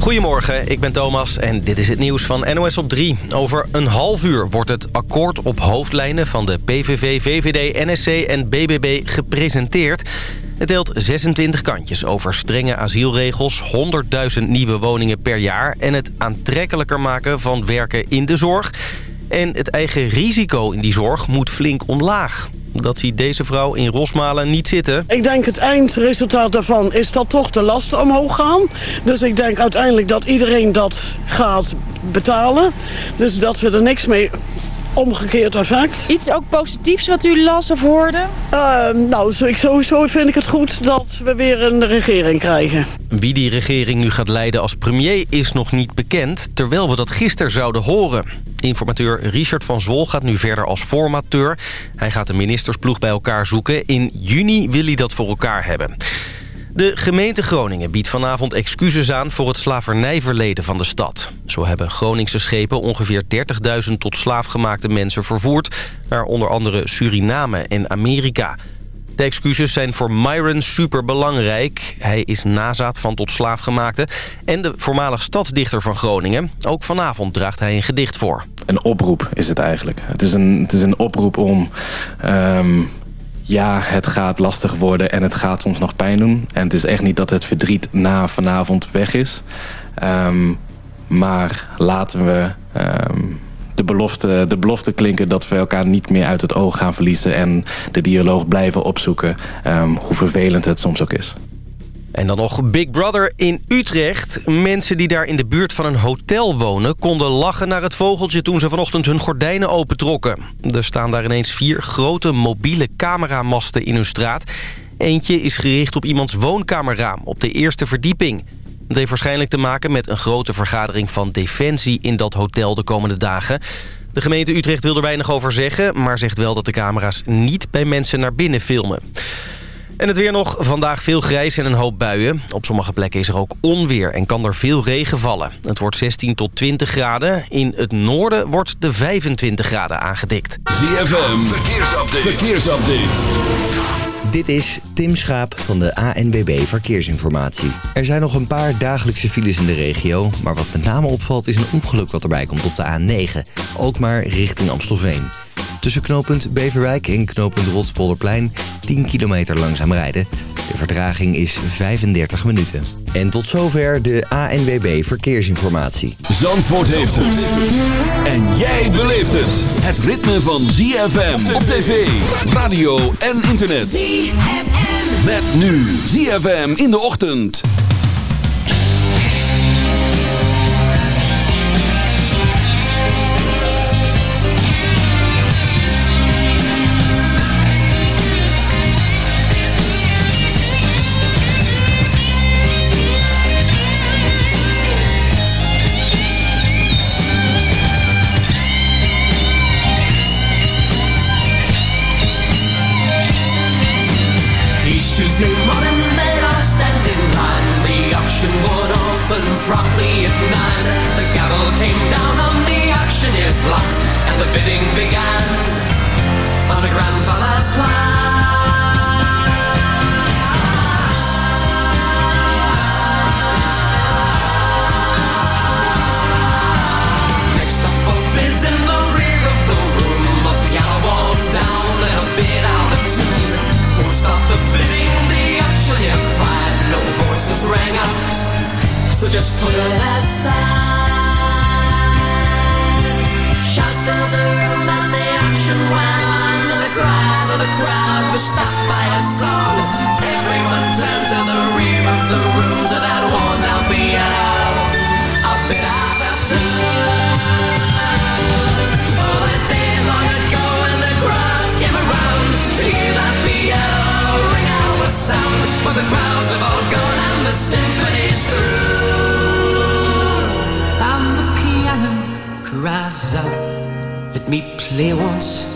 Goedemorgen, ik ben Thomas en dit is het nieuws van NOS op 3. Over een half uur wordt het akkoord op hoofdlijnen van de PVV, VVD, NSC en BBB gepresenteerd. Het deelt 26 kantjes over strenge asielregels, 100.000 nieuwe woningen per jaar... en het aantrekkelijker maken van werken in de zorg. En het eigen risico in die zorg moet flink omlaag. Dat ziet deze vrouw in Rosmalen niet zitten. Ik denk het eindresultaat daarvan is dat toch de lasten omhoog gaan. Dus ik denk uiteindelijk dat iedereen dat gaat betalen. Dus dat we er niks mee omgekeerd effect. Iets ook positiefs wat u las of hoorde? Uh, nou, ik, sowieso vind ik het goed dat we weer een regering krijgen. Wie die regering nu gaat leiden als premier is nog niet bekend... terwijl we dat gisteren zouden horen. Informateur Richard van Zwol gaat nu verder als formateur. Hij gaat de ministersploeg bij elkaar zoeken. In juni wil hij dat voor elkaar hebben. De gemeente Groningen biedt vanavond excuses aan voor het slavernijverleden van de stad. Zo hebben Groningse schepen ongeveer 30.000 tot slaafgemaakte mensen vervoerd... naar onder andere Suriname en Amerika. De excuses zijn voor Myron superbelangrijk. Hij is nazaat van tot slaafgemaakte en de voormalig stadsdichter van Groningen. Ook vanavond draagt hij een gedicht voor. Een oproep is het eigenlijk. Het is een, het is een oproep om... Um ja, het gaat lastig worden en het gaat soms nog pijn doen. En het is echt niet dat het verdriet na vanavond weg is. Um, maar laten we um, de, belofte, de belofte klinken dat we elkaar niet meer uit het oog gaan verliezen... en de dialoog blijven opzoeken, um, hoe vervelend het soms ook is. En dan nog Big Brother in Utrecht. Mensen die daar in de buurt van een hotel wonen... konden lachen naar het vogeltje toen ze vanochtend hun gordijnen opentrokken. Er staan daar ineens vier grote mobiele cameramasten in hun straat. Eentje is gericht op iemands woonkamerraam op de eerste verdieping. Het heeft waarschijnlijk te maken met een grote vergadering van Defensie... in dat hotel de komende dagen... De gemeente Utrecht wil er weinig over zeggen... maar zegt wel dat de camera's niet bij mensen naar binnen filmen. En het weer nog. Vandaag veel grijs en een hoop buien. Op sommige plekken is er ook onweer en kan er veel regen vallen. Het wordt 16 tot 20 graden. In het noorden wordt de 25 graden aangedikt. ZFM, verkeersupdate. verkeersupdate. Dit is Tim Schaap van de ANBB Verkeersinformatie. Er zijn nog een paar dagelijkse files in de regio... maar wat met name opvalt is een ongeluk wat erbij komt op de A9. Ook maar richting Amstelveen. Tussen knooppunt Beverwijk en knooppunt Rotspolderplein 10 kilometer langzaam rijden. De vertraging is 35 minuten. En tot zover de ANWB Verkeersinformatie. Zandvoort heeft het. En jij beleeft het. Het ritme van ZFM op tv, radio en internet. ZFM. Met nu ZFM in de ochtend. Gavel came down on the auctioneer's block, and the bidding began. On a grandfather's play once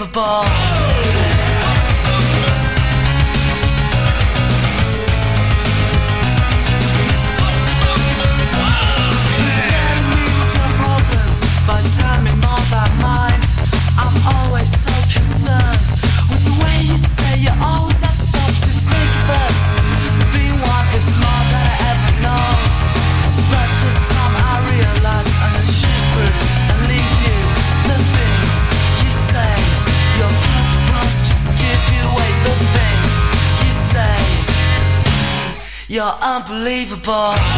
unbelievable. unbelievable.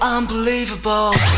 Unbelievable.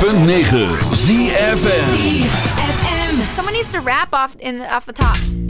.9 ZFM. ZFM. Someone needs to rap off in off the top.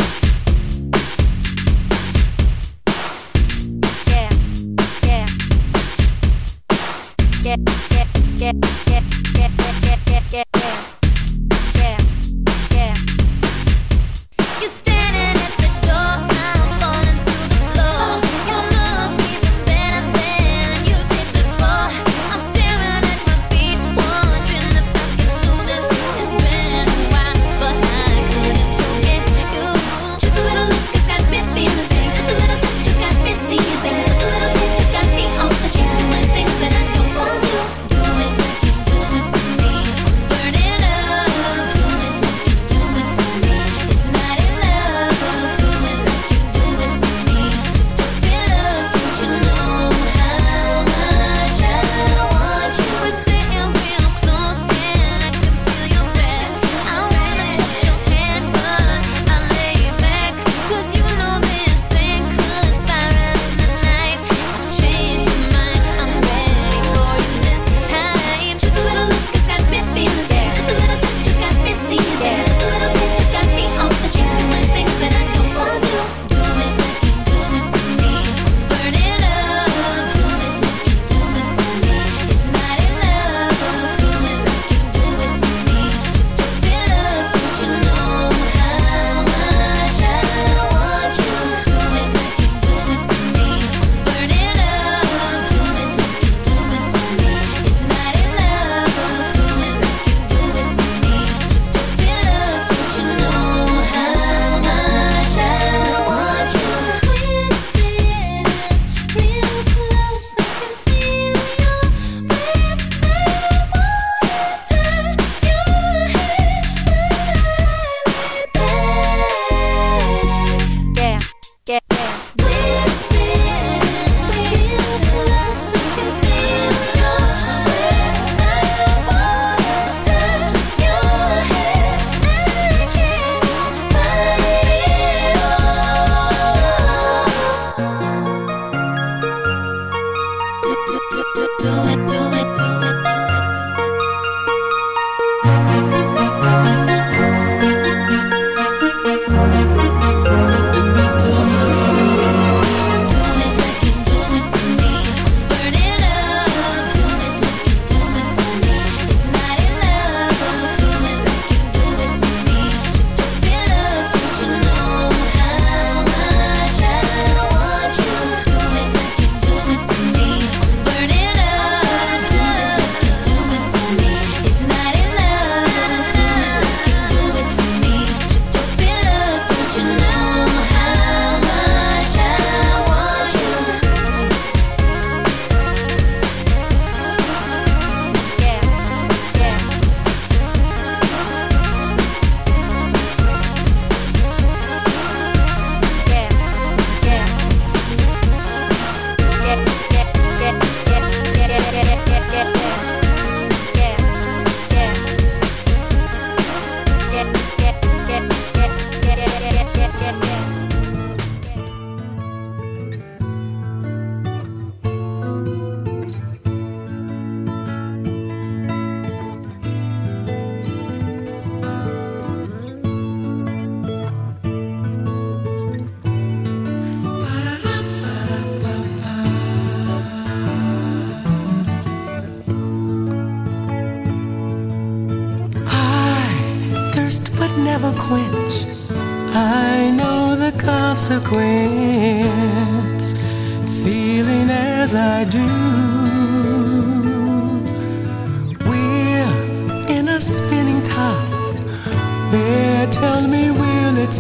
do it.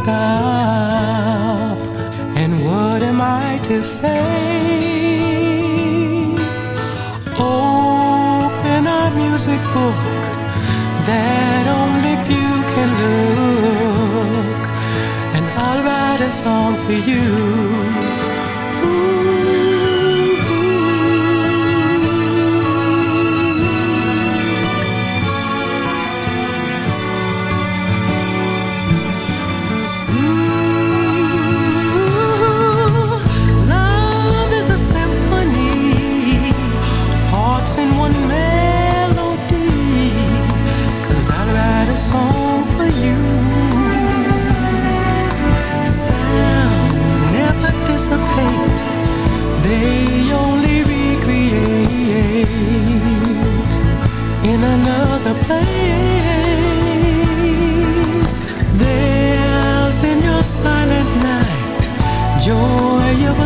stop. And what am I to say? Open a music book that only few can look, and I'll write a song for you.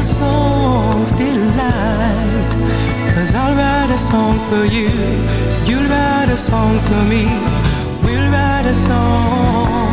song's delight. Cause I'll write a song for you You'll write a song for me We'll write a song.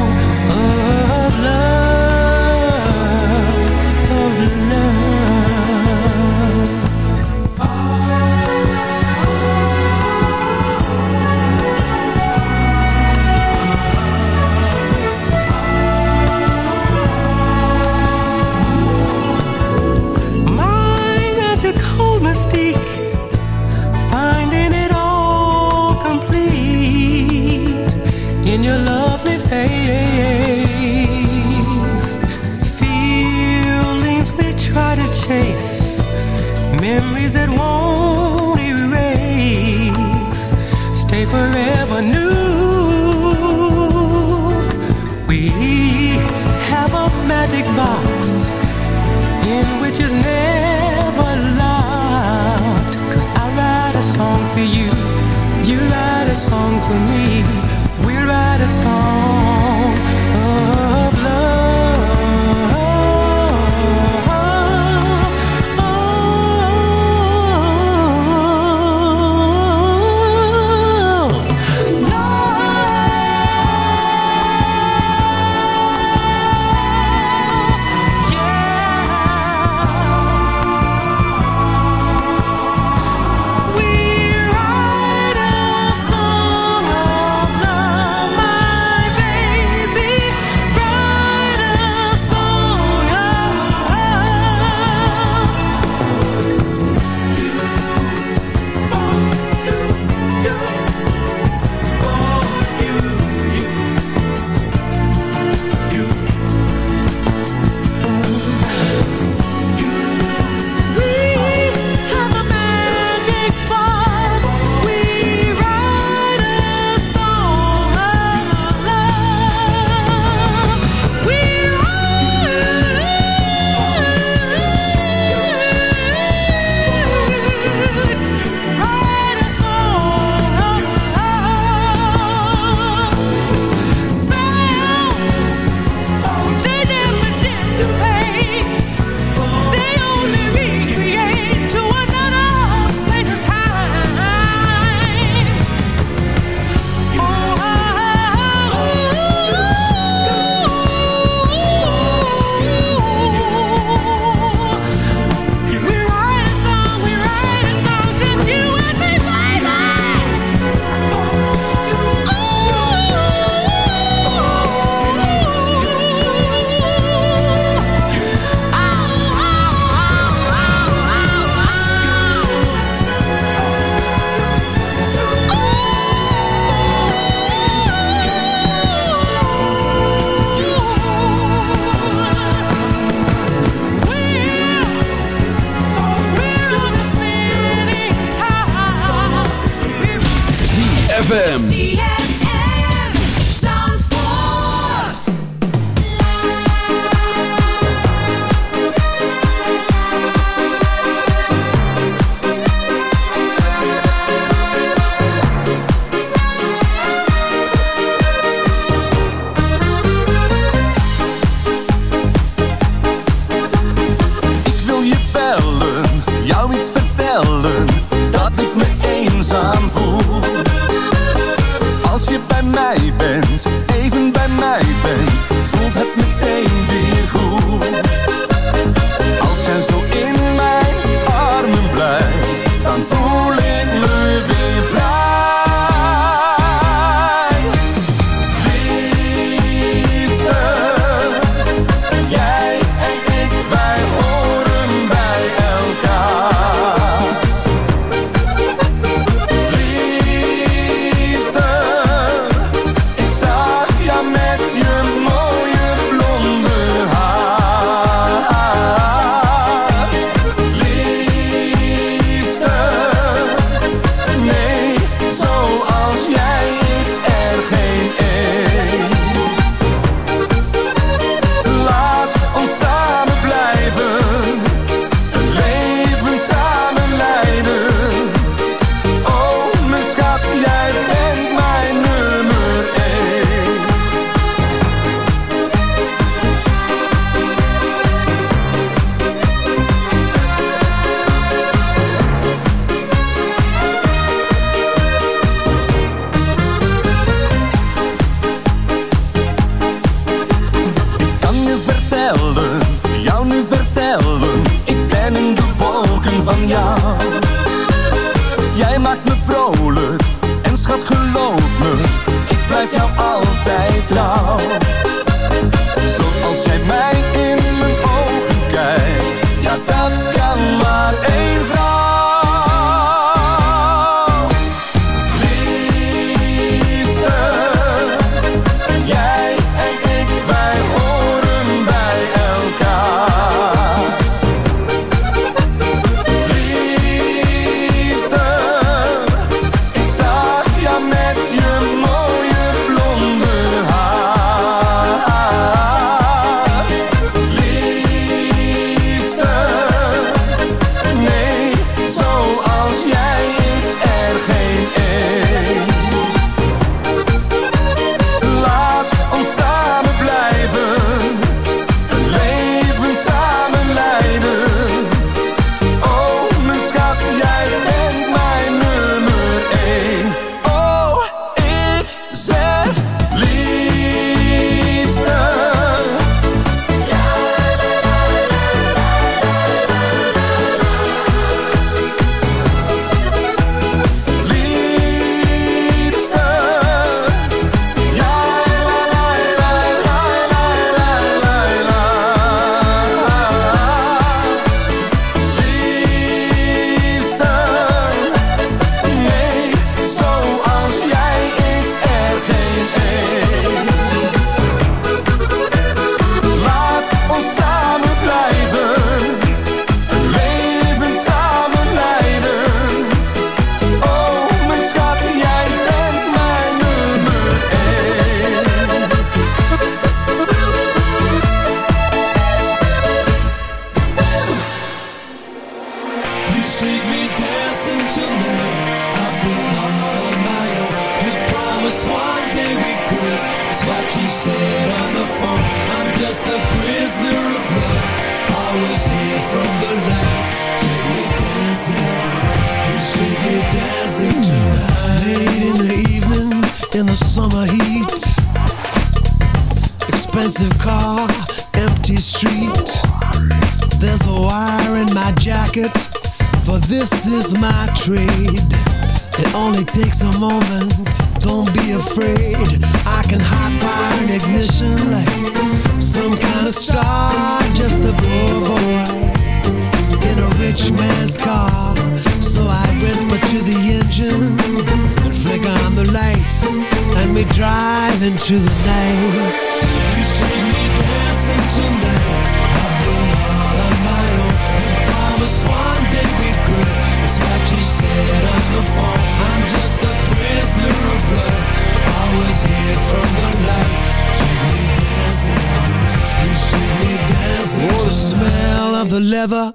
The leather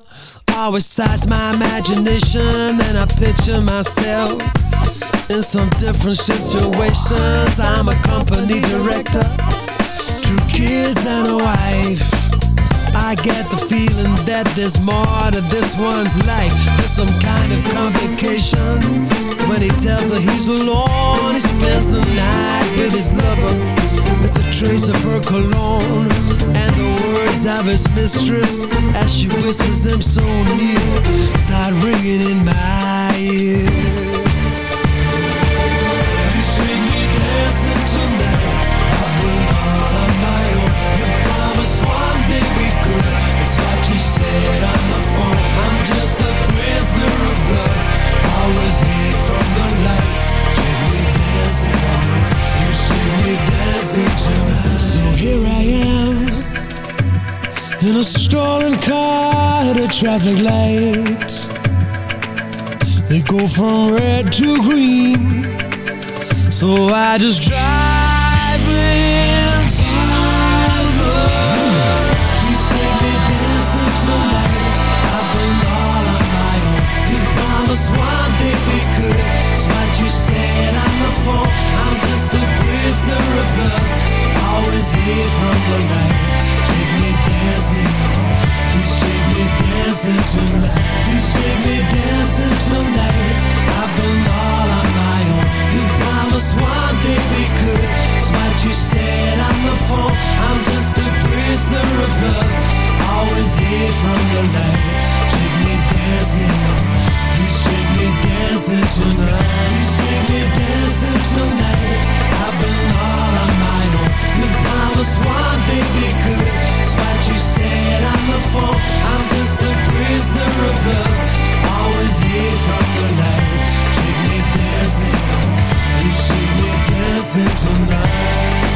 always excites my imagination. And I picture myself in some different situations. I'm a company director, two kids and a wife. I get the feeling that there's more to this one's life. There's some kind of complication when he tells her he's alone. He spends the night with his lover. There's a trace of her cologne and words of his mistress as she whispers them so near. Start ringing in my ear. You see me dancing tonight. Been all on my own. You promised one day we could. It's what you said on the phone. I'm just a prisoner of love. Always here from the light. Take me dancing. You see me dancing tonight. So here I am. In a stolen car at a traffic light. They go from red to green. So I just drive into love. You see me dancing tonight. I've been all on my own. You promised one day we could. It's what you said on the phone. I'm just a prisoner of love. Always here from the light. dancing tonight. You shake me dancing tonight. I've been all on my own. You promised one day we could. It's what you said on the phone. I'm just a prisoner of love. Always here from the night. Shake me dancing. You shake me dancing tonight. You shake me dancing tonight. I've been all on my own. You promised one day we could. It's what you said on the phone. I'm just a is the river. Always here from the light Take me dancing. You see me dancing tonight.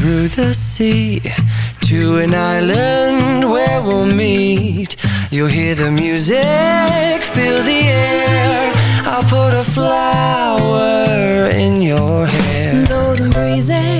through the sea to an island where we'll meet. You'll hear the music, feel the air. I'll put a flower in your hair. Though Golden breezes.